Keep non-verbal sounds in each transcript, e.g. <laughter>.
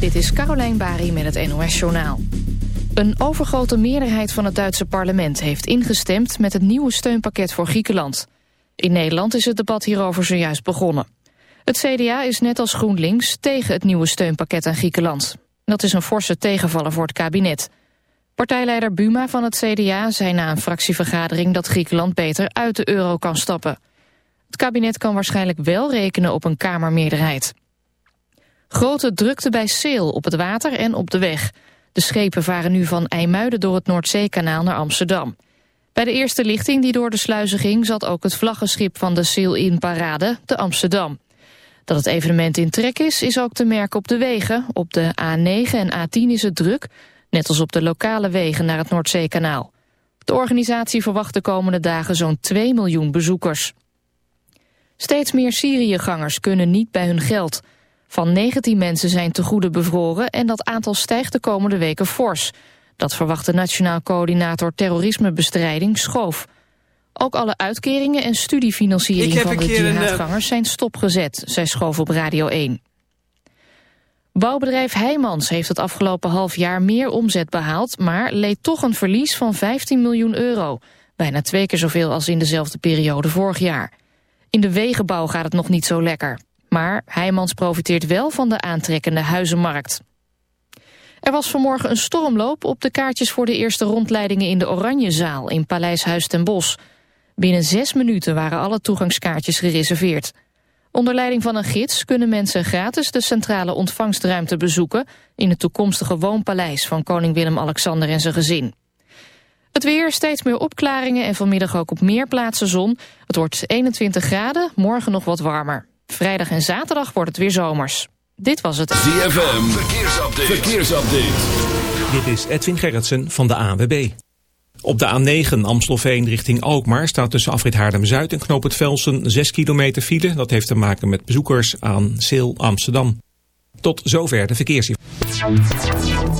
Dit is Carolijn Bari met het NOS Journaal. Een overgrote meerderheid van het Duitse parlement heeft ingestemd... met het nieuwe steunpakket voor Griekenland. In Nederland is het debat hierover zojuist begonnen. Het CDA is net als GroenLinks tegen het nieuwe steunpakket aan Griekenland. Dat is een forse tegenvaller voor het kabinet. Partijleider Buma van het CDA zei na een fractievergadering... dat Griekenland beter uit de euro kan stappen. Het kabinet kan waarschijnlijk wel rekenen op een kamermeerderheid. Grote drukte bij Seel op het water en op de weg. De schepen varen nu van IJmuiden door het Noordzeekanaal naar Amsterdam. Bij de eerste lichting die door de sluizen ging... zat ook het vlaggenschip van de Sail-in-parade, de Amsterdam. Dat het evenement in trek is, is ook te merken op de wegen. Op de A9 en A10 is het druk, net als op de lokale wegen naar het Noordzeekanaal. De organisatie verwacht de komende dagen zo'n 2 miljoen bezoekers. Steeds meer Syriëgangers kunnen niet bij hun geld... Van 19 mensen zijn te goede bevroren en dat aantal stijgt de komende weken fors. Dat verwacht de Nationaal Coördinator Terrorismebestrijding Schoof. Ook alle uitkeringen en studiefinanciering van de jihadgangers zijn stopgezet, zei Schoof op Radio 1. Bouwbedrijf Heijmans heeft het afgelopen half jaar meer omzet behaald... maar leed toch een verlies van 15 miljoen euro. Bijna twee keer zoveel als in dezelfde periode vorig jaar. In de wegenbouw gaat het nog niet zo lekker. Maar Heijmans profiteert wel van de aantrekkende huizenmarkt. Er was vanmorgen een stormloop op de kaartjes voor de eerste rondleidingen in de Oranjezaal in Paleis Huis ten Bosch. Binnen zes minuten waren alle toegangskaartjes gereserveerd. Onder leiding van een gids kunnen mensen gratis de centrale ontvangstruimte bezoeken in het toekomstige woonpaleis van koning Willem-Alexander en zijn gezin. Het weer, steeds meer opklaringen en vanmiddag ook op meer plaatsen zon. Het wordt 21 graden, morgen nog wat warmer. Vrijdag en zaterdag wordt het weer zomers. Dit was het. ZFM, verkeersupdate. verkeersupdate. Dit is Edwin Gerritsen van de ANWB. Op de A9 Amstelveen richting Alkmaar staat tussen afrit Haarlem-Zuid en Knoop het Velsen 6 kilometer file. Dat heeft te maken met bezoekers aan Seel Amsterdam. Tot zover de verkeersinformatie.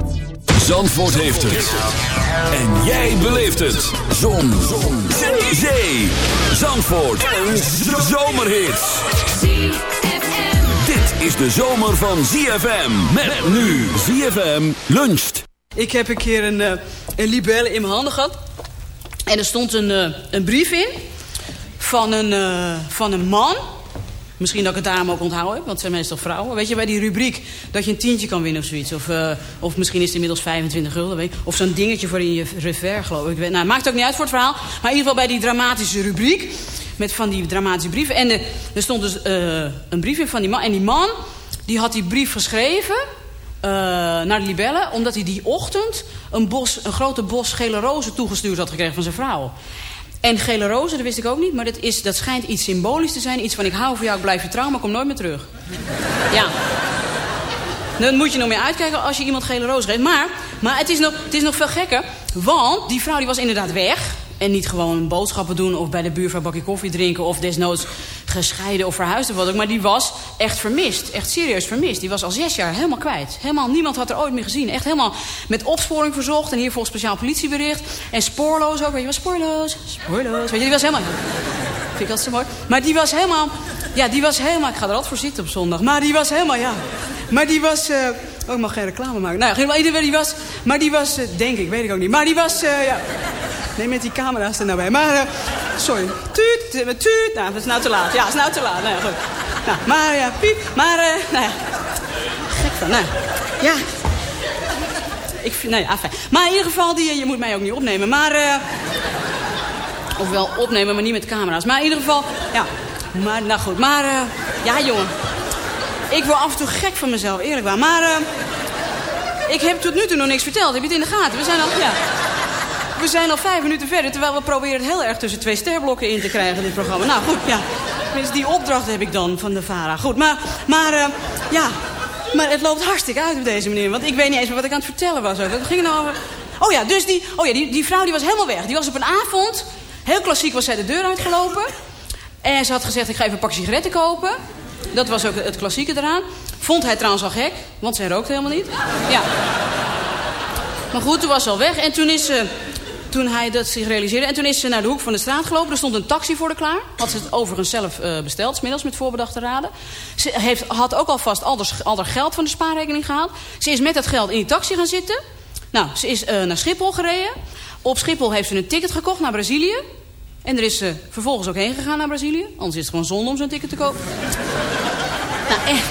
Zandvoort heeft het. En jij beleeft het. Zon. Zon. Zee. Zandvoort. Een zomerhit. Dit is de zomer van ZFM. Met nu ZFM luncht. Ik heb een keer een, uh, een libelle in mijn handen gehad. En er stond een, uh, een brief in. Van een, uh, van een man. Misschien dat ik het daarom ook onthouden heb, want het zijn meestal vrouwen. Weet je, bij die rubriek dat je een tientje kan winnen of zoiets. Of, uh, of misschien is het inmiddels 25 gulden. Weet je. Of zo'n dingetje voor in je rever, geloof ik. Nou, maakt ook niet uit voor het verhaal. Maar in ieder geval bij die dramatische rubriek. Met van die dramatische brieven. En de, er stond dus uh, een brief in van die man. En die man, die had die brief geschreven... Naar de libellen, omdat hij die ochtend een, bos, een grote bos gele rozen toegestuurd had gekregen van zijn vrouw. En gele rozen, dat wist ik ook niet. Maar dat, is, dat schijnt iets symbolisch te zijn. Iets van ik hou van jou, ik blijf vertrouwen, maar kom nooit meer terug. ja. Dan moet je nog meer uitkijken als je iemand gele rozen geeft. Maar, maar het, is nog, het is nog veel gekker. Want die vrouw die was inderdaad weg. En niet gewoon boodschappen doen of bij de buurvrouw bakje koffie drinken... of desnoods gescheiden of verhuisd of wat ook. Maar die was echt vermist. Echt serieus vermist. Die was al zes jaar helemaal kwijt. Helemaal, niemand had er ooit meer gezien. Echt helemaal met opsporing verzocht. En hier volgens speciaal politiebericht. En spoorloos ook. Weet je wel, spoorloos. Spoorloos. Weet je, die was helemaal... <laughs> Vind ik altijd zo mooi. Maar die was helemaal... Ja, die was helemaal... Ik ga er altijd voor zitten op zondag. Maar die was helemaal, ja... Maar die was... eh, oh, ik mag geen reclame maken. Nou, ja, die was... Maar die was... eh, denk ik, weet ik ook niet. Maar die was... eh, ja. Nee, met die camera's er nou bij. Maar, eh, sorry. Tuut, eh, tuut. Nou, dat is nou te laat. Ja, dat is nou te laat. Nou, goed. Nou, maar ja, piep. Maar, eh, nou ja. Gek van, nou. Ja. Ik vind, nee, afijn. Maar in ieder geval, die, eh, je moet mij ook niet opnemen. Maar, eh of wel opnemen, maar niet met camera's. Maar in ieder geval, ja. Maar, nou goed. Maar, eh, ja, jongen. Ik word af en toe gek van mezelf, eerlijk waar. Maar, eh ik heb tot nu toe nog niks verteld. Heb je het in de gaten? We zijn al, ja. We zijn al vijf minuten verder, terwijl we proberen het heel erg tussen twee sterblokken in te krijgen, dit programma. Nou goed, ja. Tenminste, die opdracht heb ik dan van de VARA. Goed, maar, maar, eh, ja. Maar het loopt hartstikke uit op deze manier. Want ik weet niet eens meer wat ik aan het vertellen was. Ook. Dat ging nou over... Oh ja, dus die, oh ja, die, die vrouw die was helemaal weg. Die was op een avond, heel klassiek was zij de deur uitgelopen. En ze had gezegd, ik ga even een pak sigaretten kopen. Dat was ook het klassieke eraan. Vond hij trouwens al gek, want zij rookte helemaal niet. Ja. Maar goed, toen was ze al weg. En toen is ze, toen hij dat zich realiseerde... en toen is ze naar de hoek van de straat gelopen. Er stond een taxi voor de klaar. Had ze het overigens zelf eh, besteld, 's middags met voorbedachte raden. Ze heeft, had ook alvast al haar, al haar geld van de spaarrekening gehaald. Ze is met dat geld in die taxi gaan zitten. Nou, ze is eh, naar Schiphol gereden. Op Schiphol heeft ze een ticket gekocht naar Brazilië. En er is ze vervolgens ook heen gegaan naar Brazilië. Anders is het gewoon zonde om zo'n ticket te kopen. nou, echt.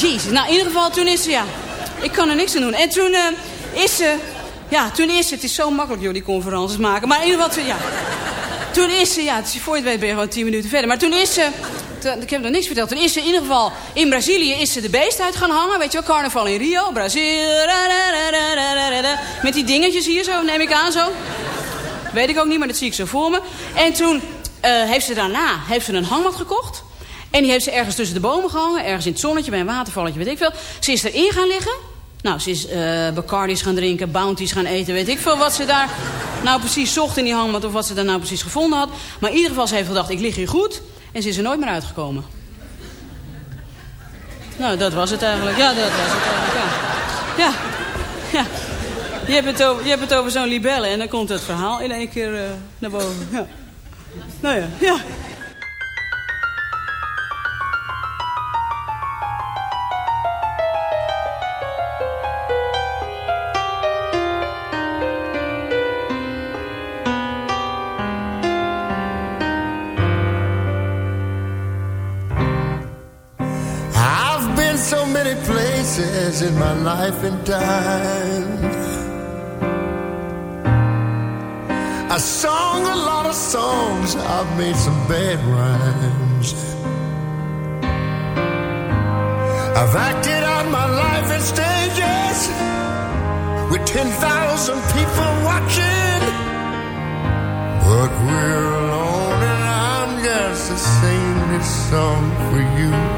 Jezus. Nou, in ieder geval, toen is ze, ja... Ik kan er niks aan doen. En toen eh, is ze... Ja, toen ze... Het is zo makkelijk, joh, die conferences maken. Maar in ieder geval, ja... Toen is ze... Ja, voor je het weet ben je gewoon tien minuten verder. Maar toen is ze... ik heb nog niks verteld. Toen is ze in ieder geval... In Brazilië is ze de beest uit gaan hangen. Weet je wel, carnaval in Rio. Brazil. ra, ra, ra, ra, ra, ra, ra. Met die dingetjes hier zo, neem ik aan zo. Weet ik ook niet, maar dat zie ik zo voor me. En toen eh, heeft ze daarna heeft ze een hangmat gekocht. En die heeft ze ergens tussen de bomen gehangen. Ergens in het zonnetje, bij een watervalletje, weet ik veel. Ze is erin gaan liggen. Nou, ze is eh Bacardi's gaan drinken, Bounties gaan eten, weet ik veel wat ze daar nou precies zocht in die hangmat. Of wat ze daar nou precies gevonden had. Maar in ieder geval, ze heeft gedacht, ik lig hier goed. En ze is er nooit meer uitgekomen. Nou, dat was het eigenlijk. Ja, dat was het eigenlijk, ja. Ja, ja. Je hebt het over, je hebt het over zo'n libelle en dan komt het verhaal in één keer eh, naar boven. Ja. Nou ja, ja. In my life and time. I sung a lot of songs, I've made some bad rhymes. I've acted out my life in stages with 10,000 people watching. But we're alone and I'm just to sing this song for you.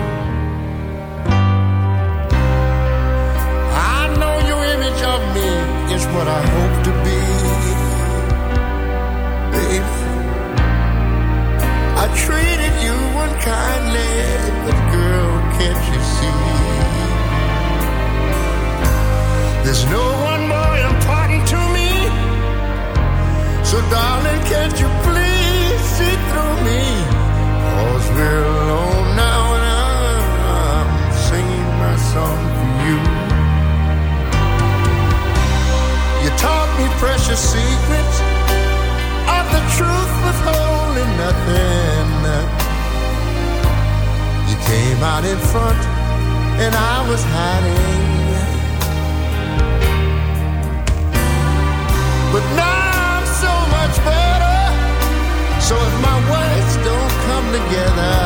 What I hope to be. Baby, I treated you unkindly, but girl, can't you see? There's no one more important to me. So darling, can't you please see through me? Cause we're me precious secrets of the truth withholding nothing. You came out in front and I was hiding. But now I'm so much better. So if my words don't come together,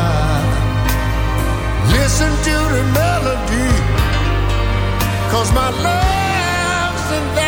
listen to the melody. Cause my love's in there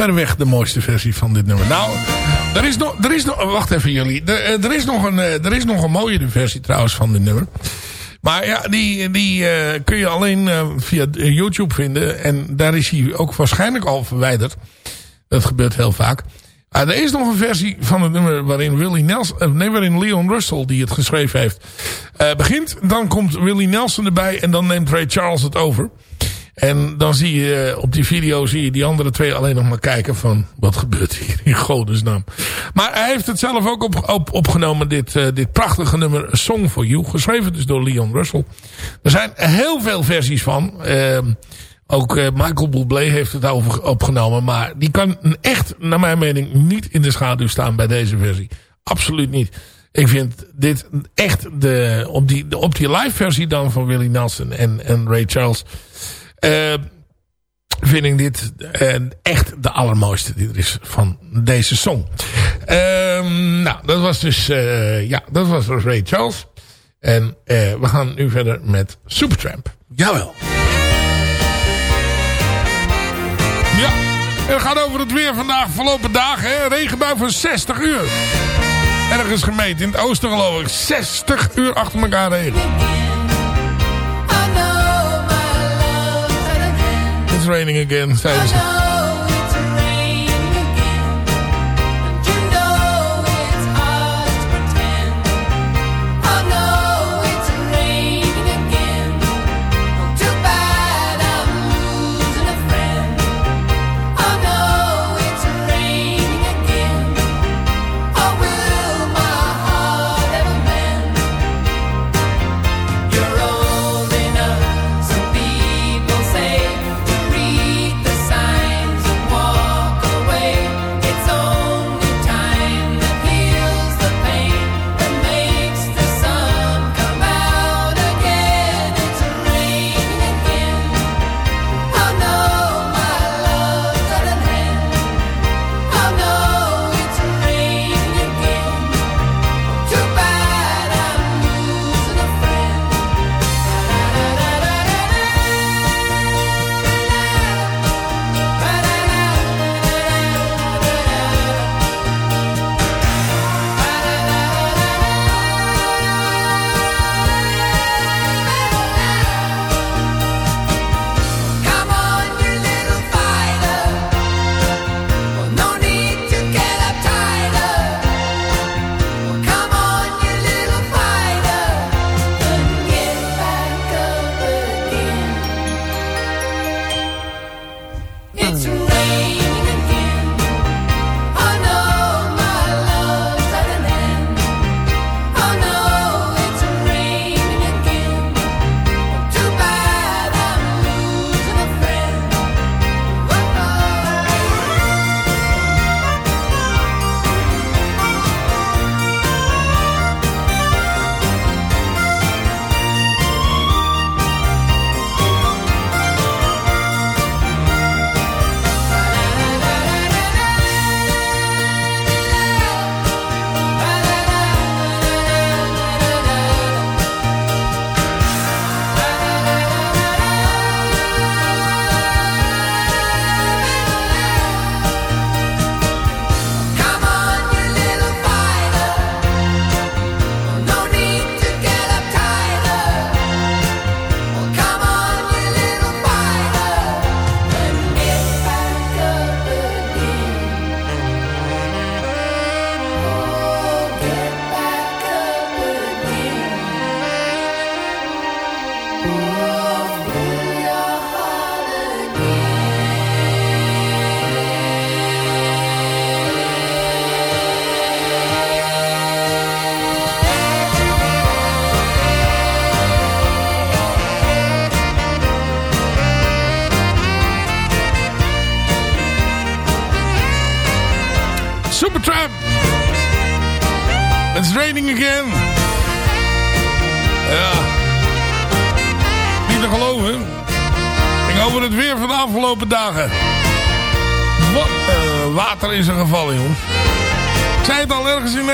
verreweg de mooiste versie van dit nummer. Nou, er is nog, er is nog wacht even jullie. Er, eh, er, is nog een, eh, er is nog een mooiere versie trouwens van dit nummer. Maar ja, die, die eh, kun je alleen via YouTube vinden. En daar is hij ook waarschijnlijk al verwijderd. Dat gebeurt heel vaak. Maar er is nog een versie van het nummer waarin, Willie Nelson, nee, waarin Leon Russell, die het geschreven heeft, begint. Dan komt Willie Nelson erbij en dan neemt Ray Charles het over. En dan zie je eh, op die video zie je die andere twee alleen nog maar kijken van wat gebeurt hier in godesnaam. Maar hij heeft het zelf ook op, op, opgenomen dit, eh, dit prachtige nummer Song For You. Geschreven dus door Leon Russell. Er zijn heel veel versies van. Ehm, ook eh, Michael Bublé heeft het over, opgenomen. Maar die kan echt naar mijn mening niet in de schaduw staan bij deze versie. Absoluut niet. Ik vind dit echt de, op, die, op die live versie dan van Willie Nelson en, en Ray Charles... Uh, vind ik dit uh, echt de allermooiste die er is van deze song. Uh, nou, dat was dus, uh, ja, dat was dus Ray Charles. En we gaan nu verder met Supertramp. Jawel. Ja, het gaat over het weer vandaag, verlopen dagen. Hè? Regenbui van 60 uur. Ergens gemeten, in het oosten geloof ik. 60 uur achter elkaar regen. It's raining again, zeiden ze.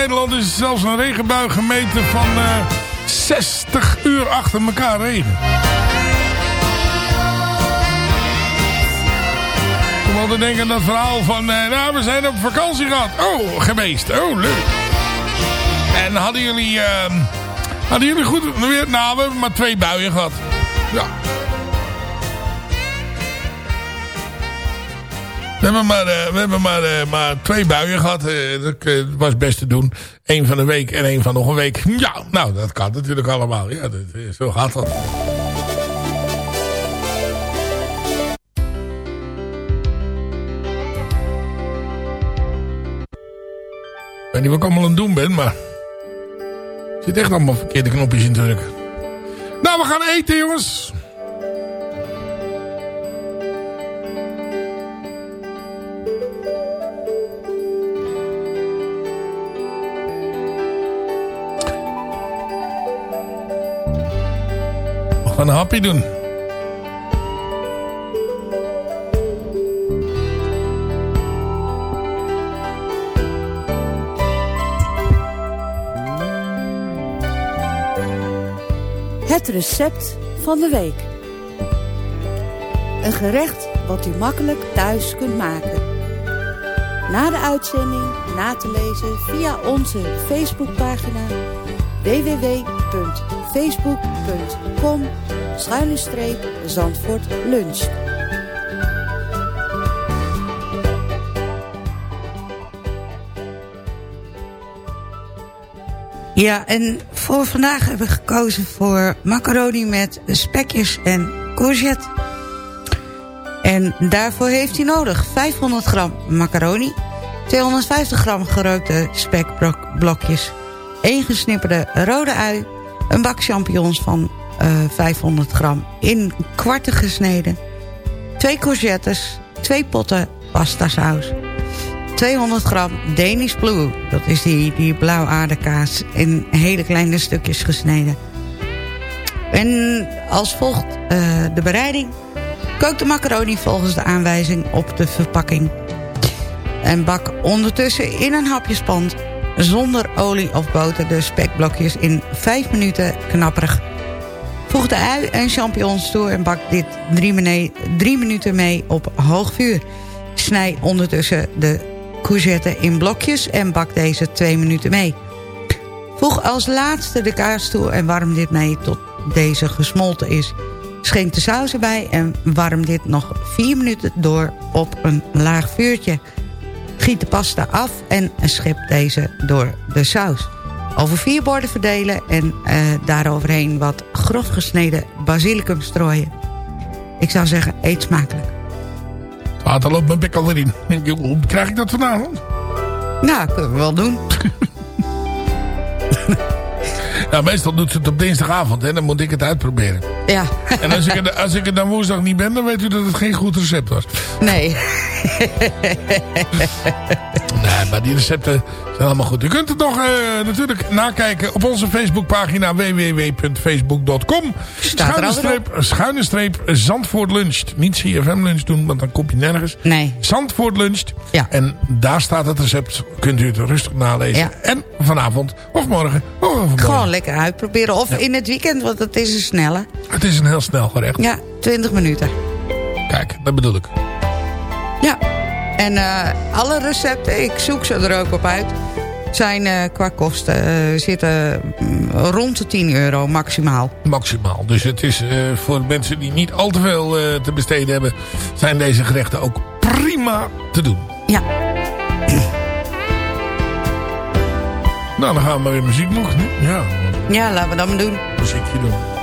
Nederland is zelfs een regenbui gemeten van eh, 60 uur achter elkaar regen. Moet altijd denken dat verhaal van... eh, nou, we zijn op vakantie gehad. Oh, geweest. Oh, leuk. En hadden jullie... eh, hadden jullie goed weer? Nou, we hebben maar twee buien gehad. Ja. Hebben maar, eh, we hebben maar, eh, maar twee buien gehad. Eh, dat eh, was best te doen. Eén van de week en één van nog een week. Ja, nou, dat kan natuurlijk allemaal. Ja, eh, zo gaat dat. Ik weet niet wat ik allemaal aan het doen ben, maar... Er zit echt allemaal verkeerde knopjes in te drukken. Nou, we gaan eten, jongens. Een hapje doen. Het recept van de week. Een gerecht wat u makkelijk thuis kunt maken. Na de uitzending na te lezen via onze Facebookpagina www.facebook.com schuine Zandvoort Lunch. Ja, en voor vandaag hebben we gekozen voor macaroni met spekjes en courgette. En daarvoor heeft u nodig 500 gram macaroni, 250 gram gerookte spekblokjes, 1 gesnipperde rode ui, een bak champignons van eh, 500 gram in kwarten gesneden, 2 courgettes, 2 potten pasta saus. 200 gram Danish Blue. Dat is die, die blauw aardekaas in hele kleine stukjes gesneden. En als volgt eh, de bereiding. Kook de macaroni volgens de aanwijzing op de verpakking. En bak ondertussen in een hapjespan zonder olie of boter de spekblokjes in 5 minuten knapperig. Voeg de ui en champignons toe en bak dit 3 minuten mee op hoog vuur. Snij ondertussen de courgette in blokjes en bak deze 2 minuten mee. Voeg als laatste de kaas toe en warm dit mee tot deze gesmolten is. Schenk de saus erbij en warm dit nog 4 minuten door op een laag vuurtje. Giet de pasta af en schep deze door de saus. Over vier borden verdelen en eh, daaroverheen wat grof gesneden basilicum strooien. Ik zou zeggen, eet smakelijk. Water loopt mijn bek alweer in. Denk je, Hoe krijg ik dat vanavond? Nou, kunnen we wel doen. <laughs> Ja, meestal doet ze het op dinsdagavond. Hè? Dan moet ik het uitproberen. Ja. En als ik, er, als ik er dan woensdag niet ben, dan weet u dat het geen goed recept was. Nee. <laughs> Maar die recepten zijn allemaal goed. U kunt het nog eh, natuurlijk nakijken op onze Facebookpagina www.facebook.com. Schuine streep, schuine streep Zandvoort luncht. Niet CFM lunch doen, want dan kom je nergens. Nee. Zandvoort luncht. Ja. En daar staat het recept. Kunt u het rustig nalezen. Ja. En vanavond of morgen of overmorgen. Gewoon lekker uitproberen. Of in het weekend, want het is een snelle. Het is een heel snel gerecht. Ja, 20 minuten. Kijk, dat bedoel ik. Ja. En eh, alle recepten, ik zoek ze er ook op uit... zijn eh, qua kosten eh, zitten mm, rond de 10 euro maximaal. Maximaal. Dus het is voor mensen die niet al te veel te besteden hebben... zijn deze gerechten ook prima te doen. Ja. Nou, dan gaan we weer muziek nog. hè? Ja, Ja, laten we dat maar doen. muziekje doen.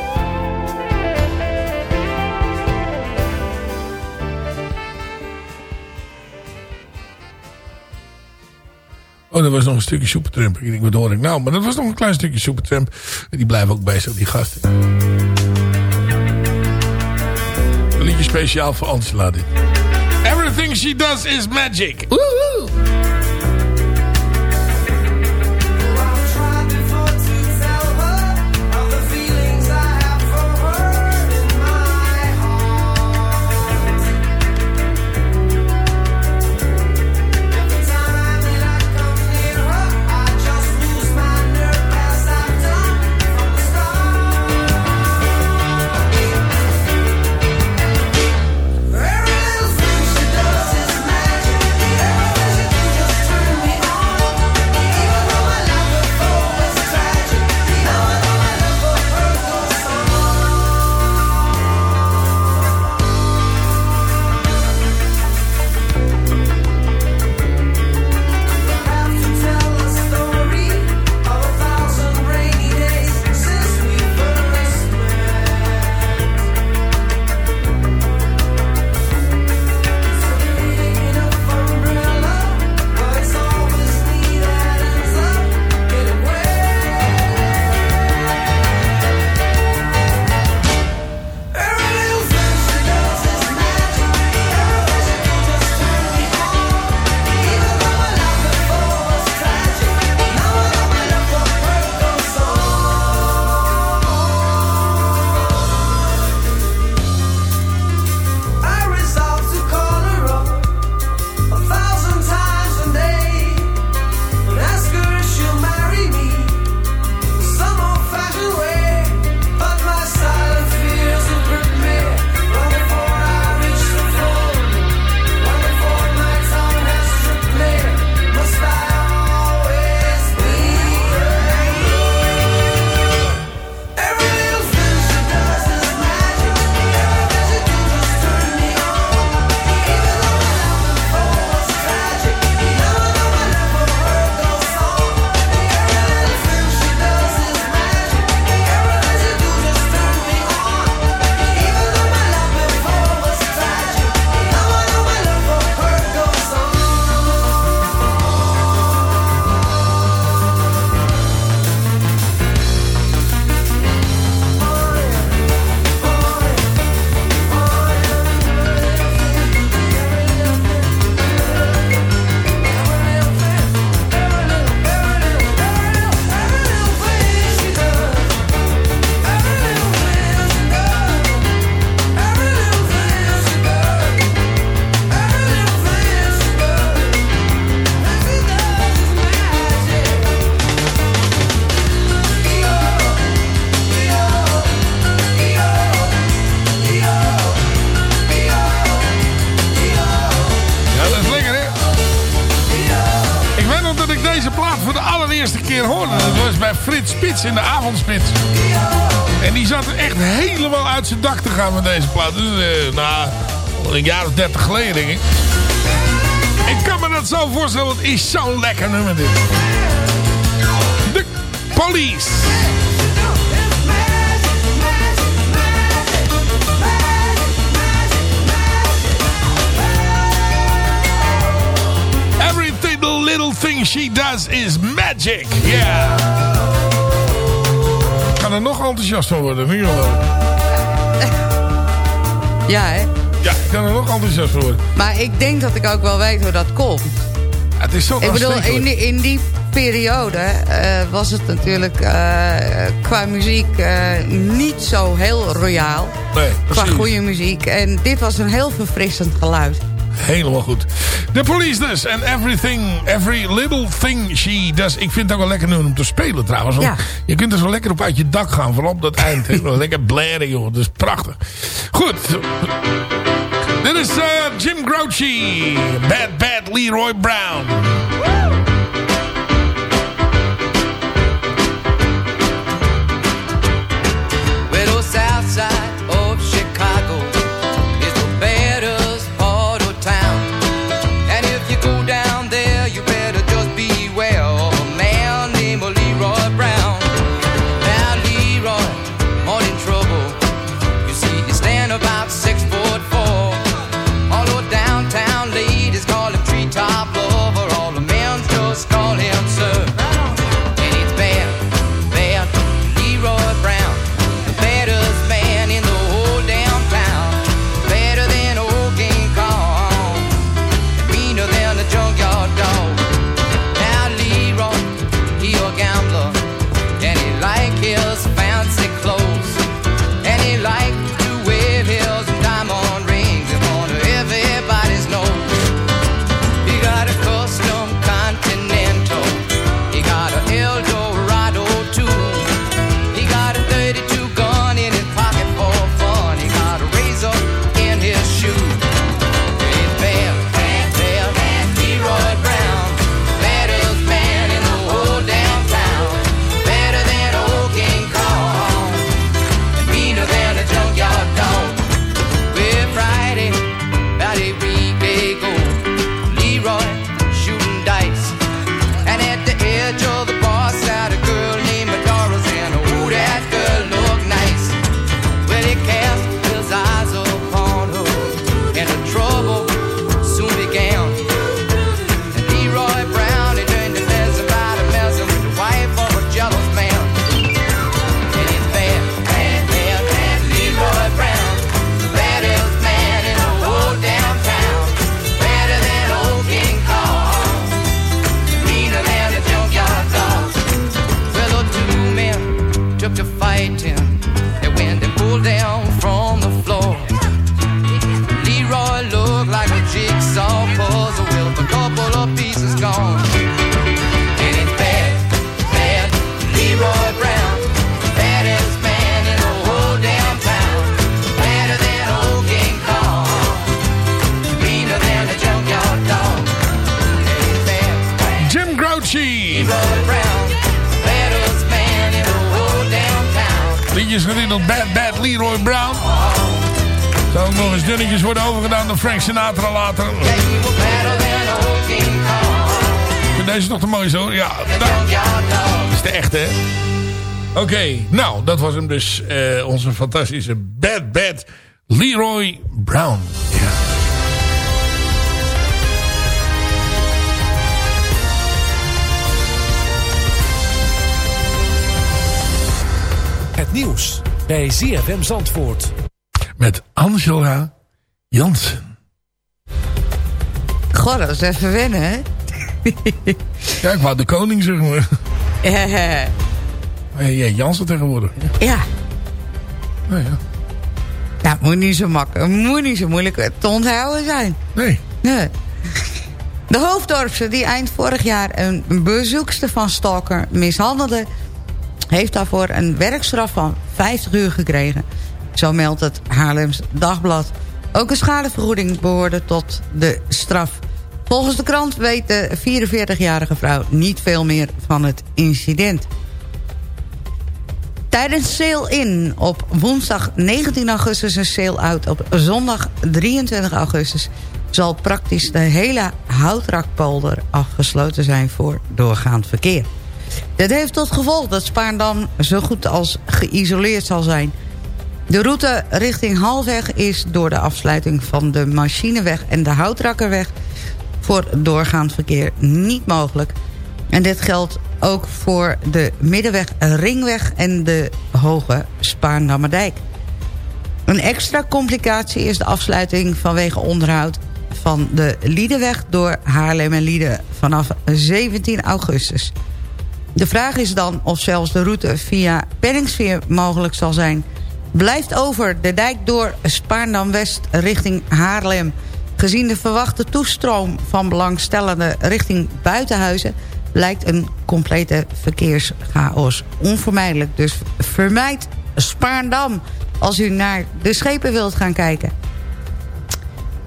Oh, dat was nog een stukje Supertramp. Ik denk, wat hoor ik nou? Maar dat was nog een klein stukje Supertramp. En die blijven ook bezig, die gasten. Een liedje speciaal voor Angela dit. Everything she does is magic. Woehoe! Spits in de avondspits. En die zat er echt helemaal uit zijn dak te gaan met deze plaat. Dus, eh, nou, een jaar of dertig geleden, denk ik. Ik kan me dat zo voorstellen, want het is zo'n lekker nummer dit. De Police. The little thing she does is magic. Yeah. Ik kan er nog enthousiast van worden, nu al. <laughs> Ja, hè? Ja, ik kan er nog enthousiast van worden. Maar ik denk dat ik ook wel weet hoe dat komt. Het is zo Ik bedoel, in die, in die periode eh, was het natuurlijk eh, qua muziek eh, niet zo heel royaal. Nee, Qua goede muziek. En dit was een heel verfrissend geluid. Helemaal goed. The Police dus. En everything, every little thing she does. Ik vind het ook wel lekker nu om te spelen trouwens. Ja. Je kunt er zo lekker op uit je dak gaan. Vooral op dat eind. <laughs> lekker blaren joh. Dat is prachtig. Goed. Dit is eh, Jim Grouchy. Bad Bad Leroy Brown. Town. Liedjes getiteld Bad Bad Leroy Brown. Zou ook nog eens dunnetjes worden overgedaan door Frank Sinatra later. Deze nog te mooi zo. Ja, dat dog. is de echte, hè? Oké, nou, dat was hem dus. eh, onze fantastische Bad Bad Leroy Brown. Ja. Het nieuws bij ZFM Zandvoort. Met Angela Jansen. God, dat is even wennen, hè? Ja, ik wou de koning zeggen. Maar Maar ja, Jansen tegenwoordig. ja, Nou ja. nou, moet niet zo makkelijk, moet niet zo moeilijk te onthouden zijn. Nee. Nee. De hoofddorpse die eind vorig jaar een bezoekster van Stalker mishandelde... heeft daarvoor een werkstraf van 50 uur gekregen. Zo meldt het Haarlems Dagblad. Ook een schadevergoeding behoorde tot de straf. Volgens de krant weet de 44-jarige vrouw niet veel meer van het incident. Tijdens Sail In op woensdag 19 augustus en Sail Out op zondag 23 augustus... zal praktisch de hele Houtrakpolder afgesloten zijn voor doorgaand verkeer. Dit heeft tot gevolg dat Spaarndam zo goed als geïsoleerd zal zijn. De route richting Halweg is door de afsluiting van de Machineweg en de Houtrakkerweg... voor doorgaand verkeer niet mogelijk. En dit geldt ook voor de Middenweg, Ringweg en de Hoge Spaarndammerdijk. Een extra complicatie is de afsluiting vanwege onderhoud van de Liedenweg door Haarlem en Lieden vanaf 17 augustus. De vraag is dan of zelfs de route via Penningsveer mogelijk zal zijn. Blijft over de dijk door Spaarndam-West richting Haarlem. Gezien de verwachte toestroom van belangstellenden richting Buitenhuizen... lijkt een complete verkeerschaos onvermijdelijk. Dus vermijd Spaarndam als u naar de schepen wilt gaan kijken.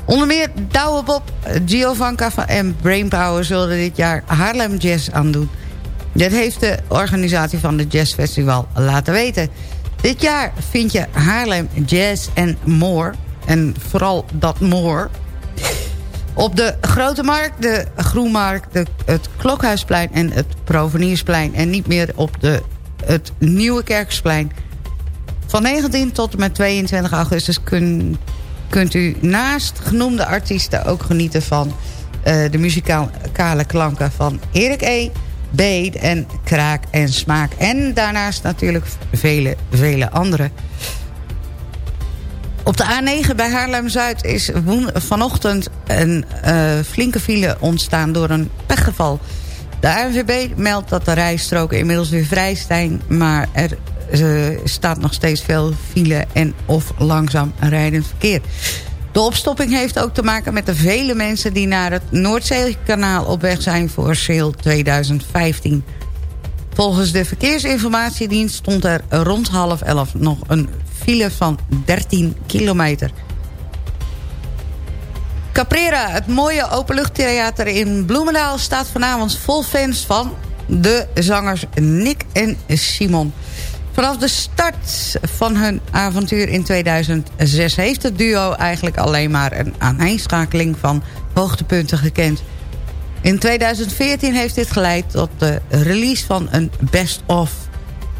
Onder meer Douwe Bob, Giovanka en Brainpower zullen dit jaar Haarlem Jazz aandoen. Dit heeft de organisatie van het Jazz Festival laten weten. Dit jaar vind je Haarlem Jazz en More. En vooral dat More. Op de Grote Markt, de Groenmarkt, de, het Klokhuisplein en het Proveniersplein. En niet meer op de, het Nieuwe Kerksplein. Van 19 tot en met 22 augustus kun, kunt u naast genoemde artiesten ook genieten van... Uh, de muzikale klanken van Erik E., beet en kraak en smaak. En daarnaast natuurlijk vele, vele andere. Op de A9 bij Haarlem-Zuid is vanochtend een uh, flinke file ontstaan door een pechgeval. De ANWB meldt dat de rijstroken inmiddels weer vrij zijn... maar er uh, staat nog steeds veel file en of langzaam rijdend verkeer. De opstopping heeft ook te maken met de vele mensen... die naar het Noordzeekanaal op weg zijn voor Sail 2015. Volgens de Verkeersinformatiedienst stond er rond half elf... nog een file van 13 kilometer. Caprera, het mooie openluchttheater in Bloemendaal... staat vanavond vol fans van de zangers Nick en Simon... Vanaf de start van hun avontuur in 2006 heeft het duo eigenlijk alleen maar een aaneenschakeling van hoogtepunten gekend. In 2014 heeft dit geleid tot de release van een best-of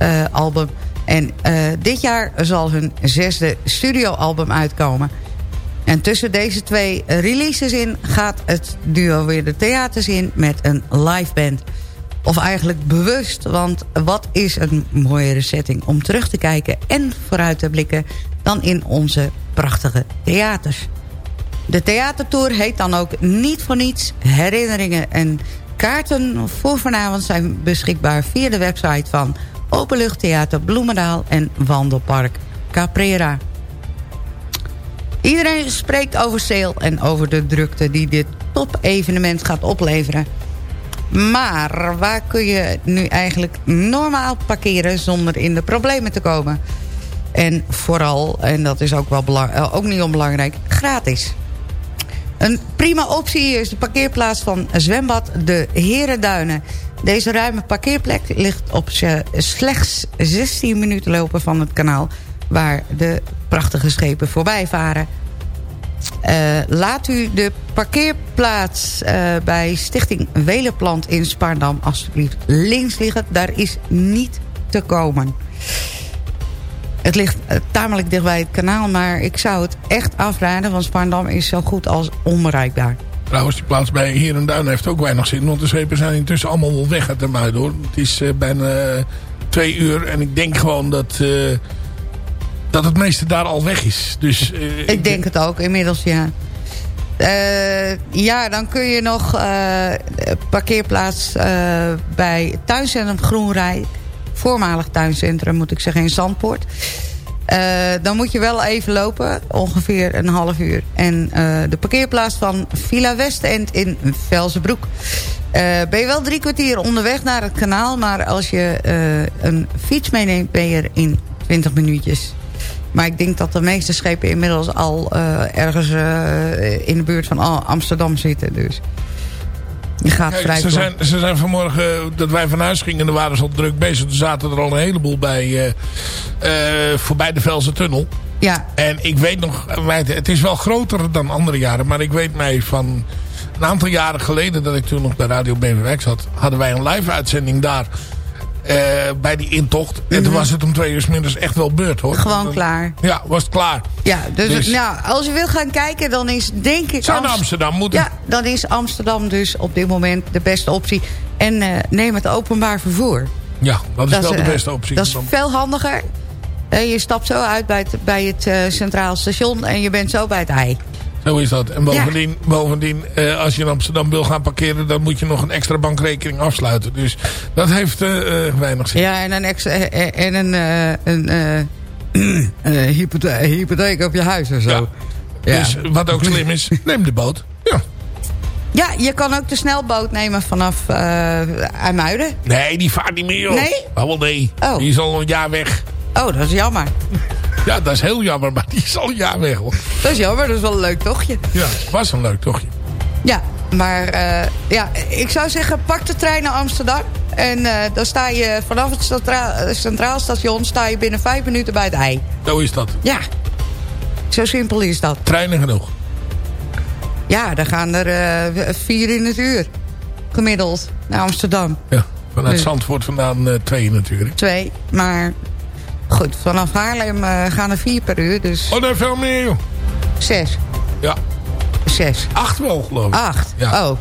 uh, album. En uh, dit jaar zal hun zesde studioalbum uitkomen. En tussen deze twee releases in gaat het duo weer de theaters in met een live band. Of eigenlijk bewust, want wat is een mooiere setting om terug te kijken en vooruit te blikken dan in onze prachtige theaters. De theatertour heet dan ook niet voor niets herinneringen en kaarten voor vanavond zijn beschikbaar via de website van Openluchttheater Bloemendaal en Wandelpark Caprera. Iedereen spreekt over sale en over de drukte die dit top-evenement gaat opleveren. Maar waar kun je nu eigenlijk normaal parkeren zonder in de problemen te komen? En vooral, en dat is ook, wel belang, eh, ook niet onbelangrijk, gratis. Een prima optie is de parkeerplaats van zwembad De Herenduinen. Deze ruime parkeerplek ligt op slechts 16 minuten lopen van het kanaal... waar de prachtige schepen voorbij varen. Uh, laat u de parkeerplaats uh, bij Stichting Welenplant in Spaardam alsjeblieft links liggen. Daar is niet te komen. Het ligt uh, tamelijk dichtbij het kanaal, maar ik zou het echt afraden... want Spaardam is zo goed als onbereikbaar. Trouwens, die plaats bij Herenduin heeft ook weinig zin... want de schepen zijn intussen allemaal weg uit de Muidoor. Het is bijna twee uur en ik denk gewoon dat dat het meeste daar al weg is. Dus, uh, ik denk het ook, inmiddels ja. Uh, ja, dan kun je nog uh, parkeerplaats bij tuincentrum Groenrij. Voormalig tuincentrum moet ik zeggen in Zandpoort. dan moet je wel even lopen, ongeveer een half uur. En de parkeerplaats van Villa Westend in Velzenbroek. ben je wel drie kwartier onderweg naar het kanaal... maar als je een fiets meeneemt ben je er in 20 minuutjes. Maar ik denk dat de meeste schepen inmiddels al uh, ergens uh, in de buurt van Amsterdam zitten. Dus. Je gaat Kijk, vrij ze, zijn, ze zijn vanmorgen, eh, dat wij van huis gingen, en waren ze al druk bezig. Er zaten er al een heleboel bij, eh, eh, voorbij de Velse Tunnel. Ja. En ik weet nog, het is wel groter dan andere jaren. Maar ik weet mij van een aantal jaren geleden, dat ik toen nog bij Radio Beverwijk zat. Hadden wij een live uitzending daar. Eh, bij die intocht. En toen was het om twee uur 's middags echt wel beurt hoor. Mhm. Gewoon Dan- klaar. Ja, was het klaar. Ja, dus, Dus- nou, als je wil gaan kijken, dan is denk ik... Zou Amst- Amsterdam moeten. Ja, dan is Amsterdam dus op dit moment de beste optie. En eh, neem het openbaar vervoer. Ja, dat is wel de eh, beste optie. Dat is veel handiger. Je stapt zo uit bij het, bij het Centraal Station en je bent zo bij het ei. Zo is dat. En bovendien, bovendien eh, als je in Amsterdam wil gaan parkeren... dan moet je nog een extra bankrekening afsluiten. Dus dat heeft eh, eh, weinig zin. Ja, en een, extra, en een, een <clears throat> hypothe- hypotheek op je huis of zo. Ja. Dus wat ook slim is, <laughs> neem de boot. Ja. Ja, je kan ook de snelboot nemen vanaf IJmuiden. Nee, die vaart niet meer, joh. Nee? Oh, wel nee. Oh. Die is al een jaar weg. Oh, dat is jammer. Ja, dat is heel jammer, maar die is al een jaar weg, hoor. Dat is jammer, dat is wel een leuk tochtje. Ja, was een leuk tochtje. Ja, maar eh, ja, ik zou zeggen, pak de trein naar Amsterdam. En eh, dan sta je vanaf het centra Centraal Station sta je binnen vijf minuten bij het ei. Zo is dat. Ja, zo simpel is dat. Treinen genoeg. Ja, dan gaan er eh, vier in het uur. Gemiddeld naar Amsterdam. Ja, vanuit Dus- Zandvoort vandaan eh, twee natuurlijk. Twee, maar goed, vanaf Haarlem eh, gaan er vier per uur. Dus Oh, nee, veel meer, joh. zes. Ja, Zes. acht wel, geloof ik. Acht. Ja. Oh.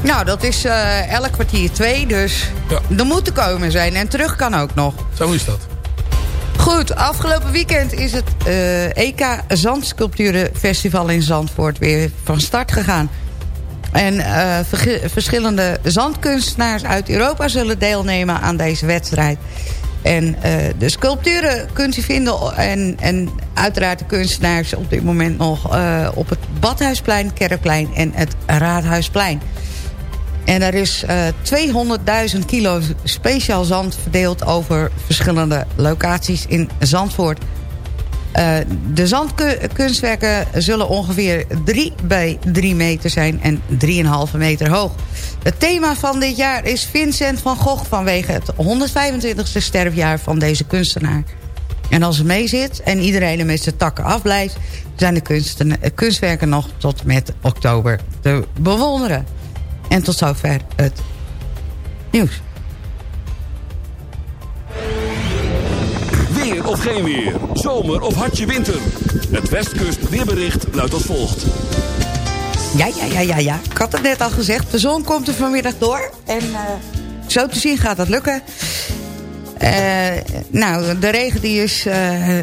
Nou, dat is eh, elk kwartier twee, dus Ja. er moet te komen zijn. En terug kan ook nog. Zo is dat. Goed, afgelopen weekend is het eh, EK Zandsculpturenfestival in Zandvoort weer van start gegaan. En verschillende zandkunstenaars uit Europa zullen deelnemen aan deze wedstrijd. En eh, de sculpturen kunt u vinden en, en uiteraard de kunstenaars op dit moment nog eh, op het Badhuisplein, Kerkplein en het Raadhuisplein. En er is eh 200.000 kilo speciaal zand verdeeld over verschillende locaties in Zandvoort. Eh, de zandkunstwerken zullen ongeveer 3 bij 3 meter zijn en 3,5 meter hoog. Het thema van dit jaar is Vincent van Gogh vanwege het 125ste sterfjaar van deze kunstenaar. En als het meezit en iedereen er met zijn takken afblijft... zijn de kunstwerken nog tot met oktober te bewonderen. En tot zover het nieuws. Geen weer. Zomer of hartje winter. Het Westkust weerbericht luidt als volgt. Ja, ja, ja, ja, ja. Ik had het net al gezegd. De zon komt er vanmiddag door. En eh, zo te zien gaat dat lukken. Eh, nou, de regen die is eh,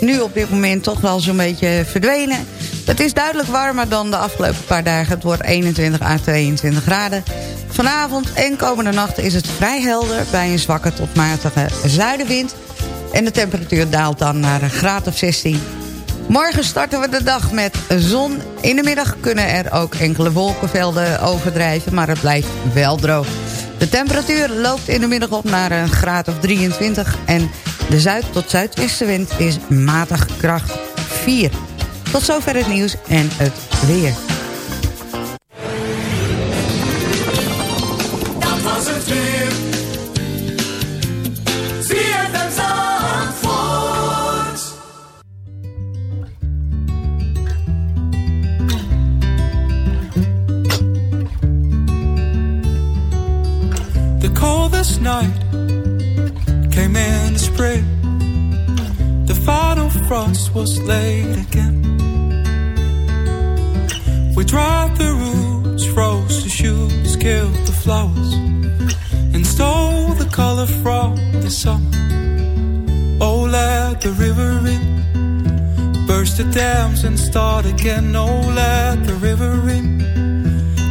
nu op dit moment toch wel zo'n beetje verdwenen. Het is duidelijk warmer dan de afgelopen paar dagen. Het wordt 21 à 22 graden. Vanavond en komende nacht is het vrij helder... bij een zwakke tot matige zuidenwind. En de temperatuur daalt dan naar een graad of 16. Morgen starten we de dag met zon. In de middag kunnen er ook enkele wolkenvelden overdrijven... maar het blijft wel droog. De temperatuur loopt in de middag op naar een graad of 23... en de zuid- tot zuidwestenwind is matig kracht 4. Tot zover het nieuws en het weer. Night came in the spring. The final frost was late again. We dried the roots, froze the shoots, killed the flowers, and stole the color from the summer. Oh, let the river in, burst the dams and start again. Oh, let the river in.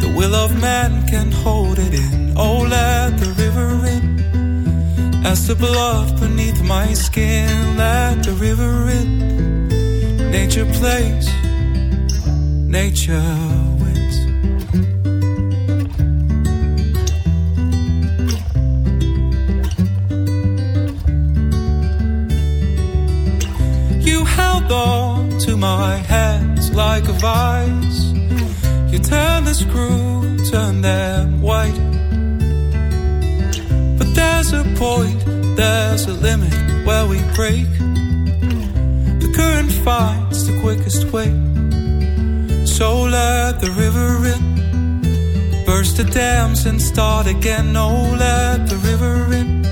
The will of man can hold it in. Oh, let the river as the blood beneath my skin let the river in. Nature plays nature wins. You held on to my hands like a vice. You turned the screw turned them white. There's a point, there's a limit where we break. The current finds the quickest way. So let the river in, burst the dams and start again. Oh, let the river in.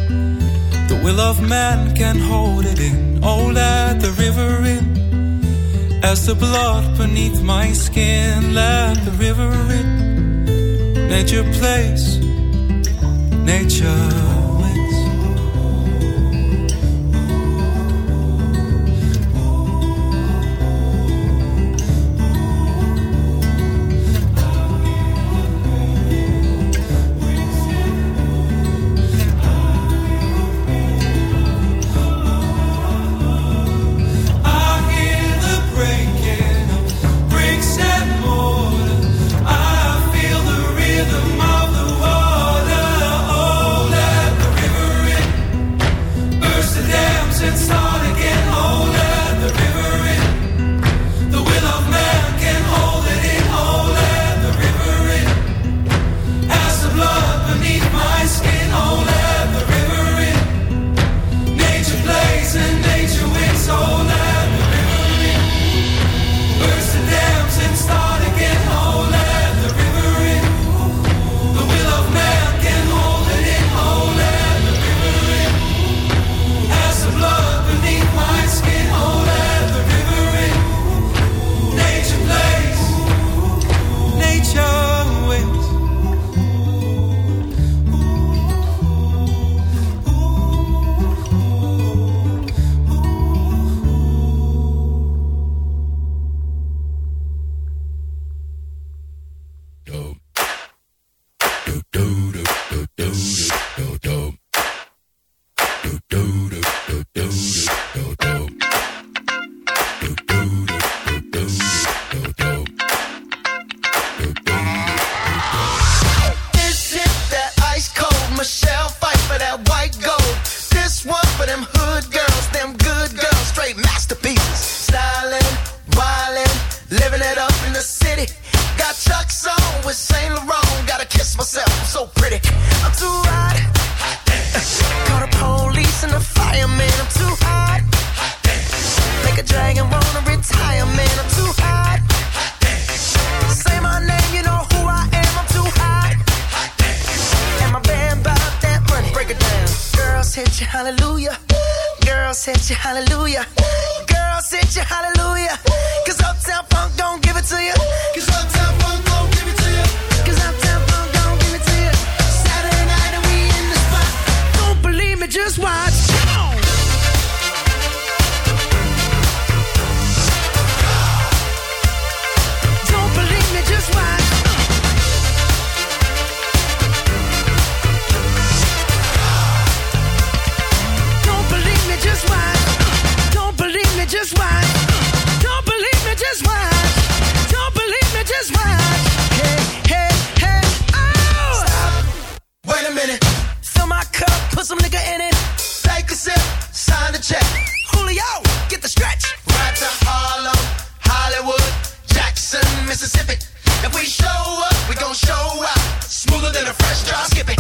The will of man can hold it in. Oh, let the river in. As the blood beneath my skin, let the river in. Nature plays nature Extra skip it.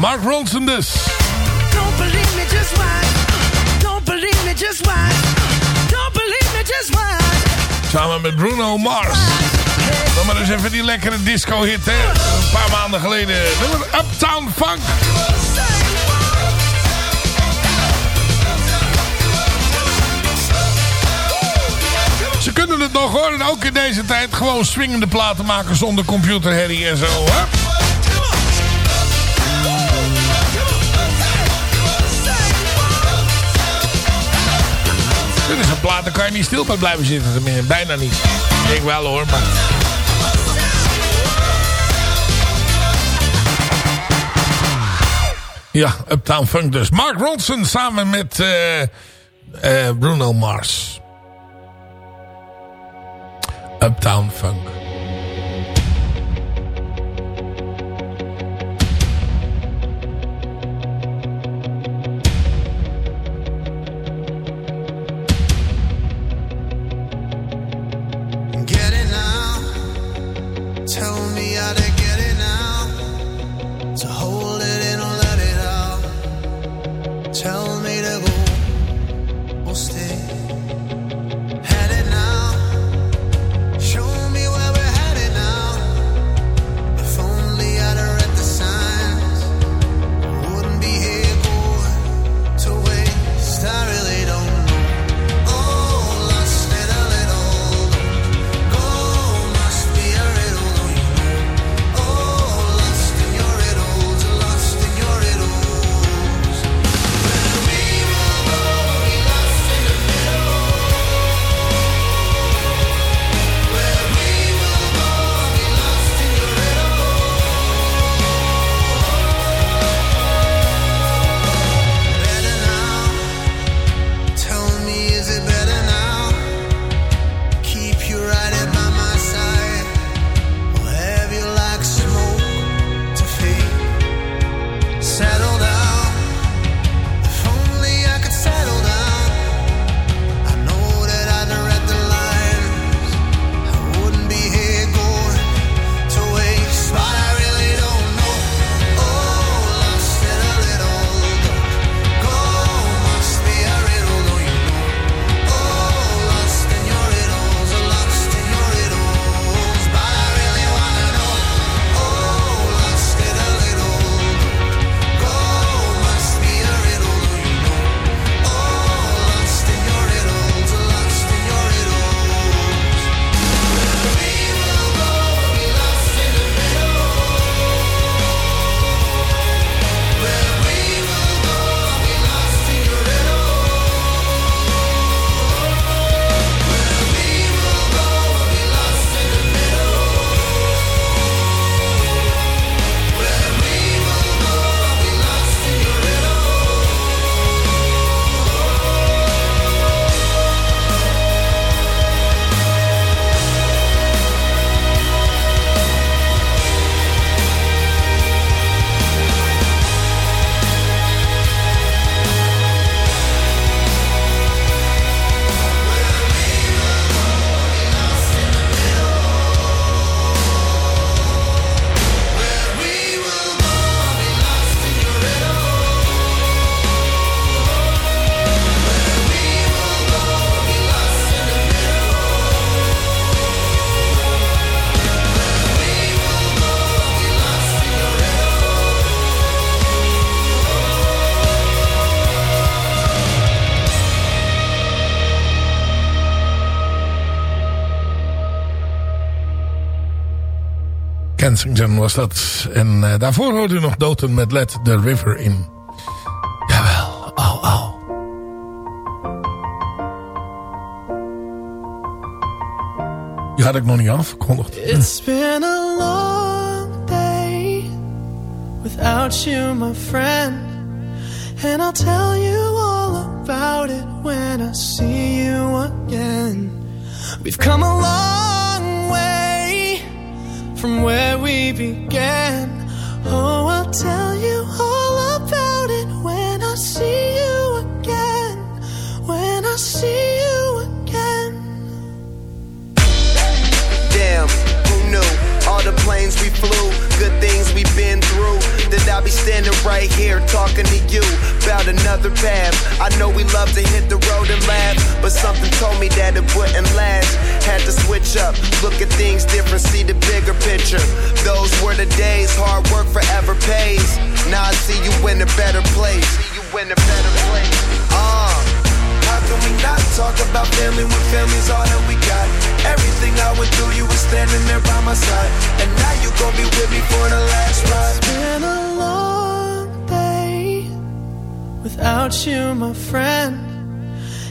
Mark Ronson dus. Don't believe me, just why. Don't believe me, just why. Don't believe me, just why. Samen met Bruno Mars. Dan maar eens even die lekkere disco-hit, hè. Een paar maanden geleden. Willen Uptown Funk. Ze kunnen het nog horen, ook in deze tijd. Gewoon swingende platen maken zonder computerherrie en zo, hè. platen kan je niet stil bij blijven zitten. Bijna niet. Ik wel hoor, maar... Ja, Uptown Funk dus. Mark Ronson samen met uh, Bruno Mars. Uptown Funk. Kensington was dat. En uh, daarvoor hoorde u nog Doten met Let the River In. Jawel, au au. Die had ik nog niet. It's been a long day Without you my friend And I'll tell you all about it When I see you again We've come along from where we began. Oh, I'll tell you all about it when I see you again. When I see you again. Damn, who knew? All the planes we flew, good things we've been through. That I'll be standing right here talking to you about another path. I know we love to hit the road and laugh, but something told me that it wouldn't last. Had to switch up, look at things different, see the bigger picture. Those were the days, hard work forever pays. Now I see you in a better place. See you in a better place. Uh. How can we not talk about family when family's all that we got? Everything I went through, you were standing there by my side. And now you gon' be with me for the last ride. It's been a long day without you, my friend.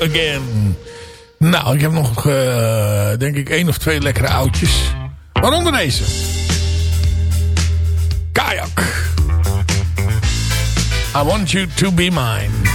Again. Nou, ik heb nog, eh, denk ik, één of twee lekkere oudjes. Waaronder deze. Kayak. I want you to be mine.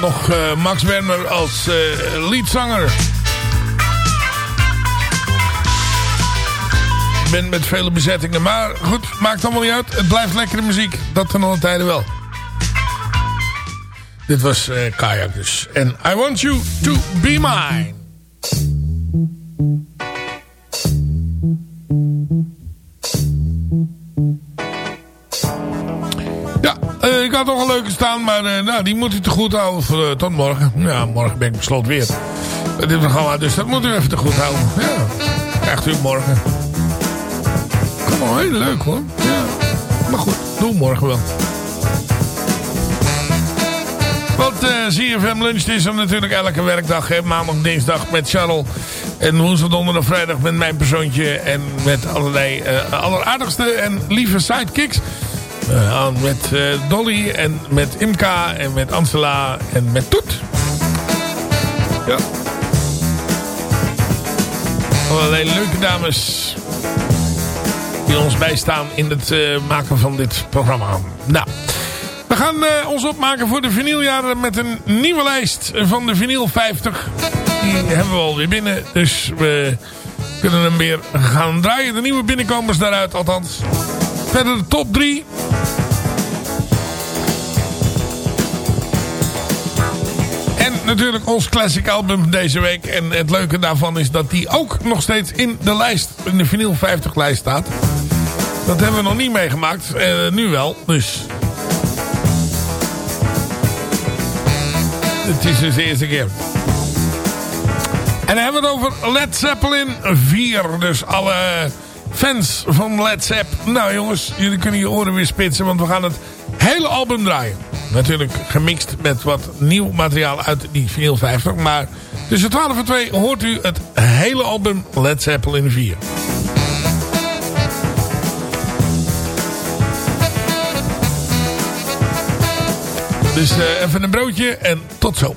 Nog eh, Max Werner als eh leadzanger. Ik ben met vele bezettingen. Maar goed, maakt allemaal niet uit. Het blijft lekkere muziek. Dat ten alle tijden wel. Dit was eh Kayak dus. En I Want You To Be Mine. Maar eh, nou, die moet u te goed houden voor, eh, tot morgen. Ja, morgen ben ik besloten weer. Dit programma, dus dat moet u even te goed houden. Ja, krijgt u morgen. Kom wel heel leuk hoor. Ja. Maar goed, doe morgen wel. Want eh ZFM Lunch is er natuurlijk elke werkdag. Hè? Maandag, dinsdag met Charles. En woensdag, donderdag, vrijdag met mijn persoontje. En met allerlei eh, alleraardigste en lieve sidekicks. Eh, aan met eh, Dolly en met Imka en met Ansela en met Toet. Ja. Allerlei leuke dames die ons bijstaan in het eh, maken van dit programma. Nou, we gaan ons opmaken voor de vinyljaren met een nieuwe lijst van de vinyl 50. Die hebben we alweer binnen, dus we kunnen hem weer gaan draaien. De nieuwe binnenkomers daaruit althans. Verder de top 3. Natuurlijk ons classic album deze week. En het leuke daarvan is dat die ook nog steeds in de lijst, in de vinyl 50 lijst staat. Dat hebben we nog niet meegemaakt. Eh, nu wel, dus... Het is dus de eerste keer. En dan hebben we het over Led Zeppelin 4. Dus alle fans van Led Zepp. Nou jongens, jullie kunnen je oren weer spitsen. Want we gaan het hele album draaien. Natuurlijk gemixt met wat nieuw materiaal uit die vinyl 50. Maar tussen 12 en 2 hoort u het hele album Led Zeppelin 4. Dus eh, even een broodje en tot zo.